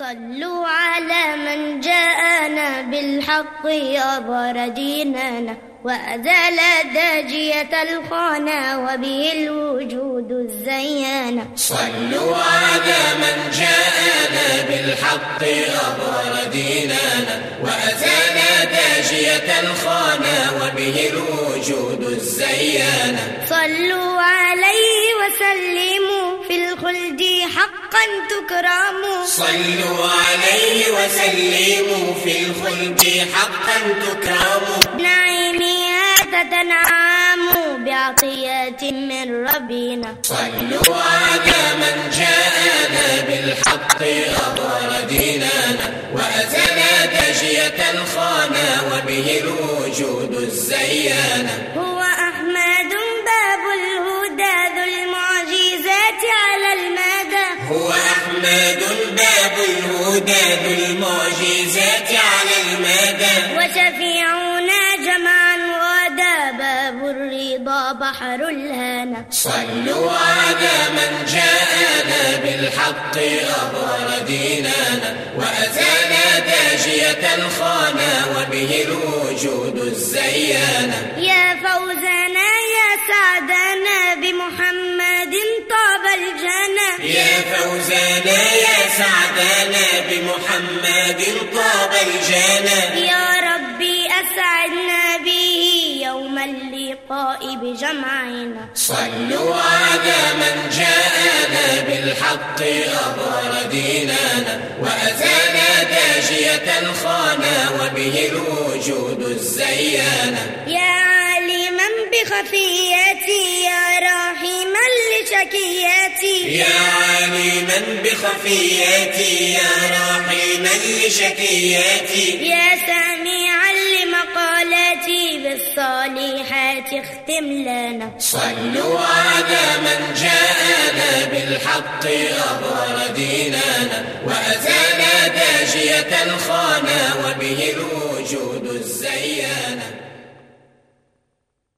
صلوا على من جاءنا بالحق أبر ديننا وأزال داجية الخانا وبه الوجود الزيانا صلوا على من جاءنا بالحق أبر ديننا وأزال داجية الخانا وبه الوجود الزيانا صلوا عليه وسلم حقا تكرم صلوا عليه وسلموا في الخلد حقا تكرم نعيمي هذا تنعام بعطية من ربنا. صلوا على من جاءنا بالحق أضر ديننا وأزل دجية الخانة وبه الوجود الزيانة هو هو أحمد باب الهدى بالمعجزات على المدى. وشفيعنا جمعا غدا باب الرضا بحر الهنا. صلوا على من جاءنا بالحق أظهر ديننا وأزال داجية الخانة وبه الوجود الزيانة يا فوزنا يا سعدنا فوزانا يا سعدانا بمحمد طاب الجانا يا ربي أسعدنا به يوم اللقاء بجمعنا. صلوا على من جاءنا بالحق أبار ديننا وأزال داجية الخانة وبه الوجود الزيانة يا خفيتي يا راحما لشكيتي يا عليما بخفيتي يا راحما لشكيتي يا سميعا لمقالاتي بالصالحات اختم لنا۔ صلوا على من جاءنا بالحق أظهر ديننا وأزال داجية الخانة وبه الوجود الزيان.